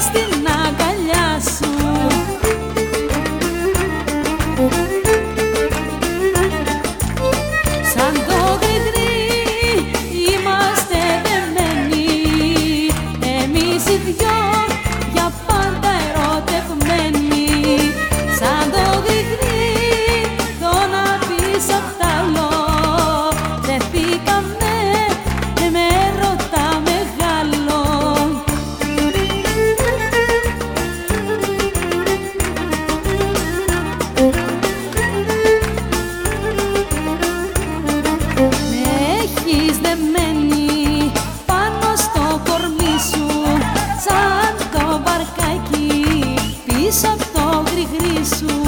στην αγκαλιά σου. Σαν το είμαστε δεμένοι. Εμείς Με έχεις δεμένη πάνω στο κορμί σου, σαν το μπαρκάκι πίσω από το γκριγρίσου.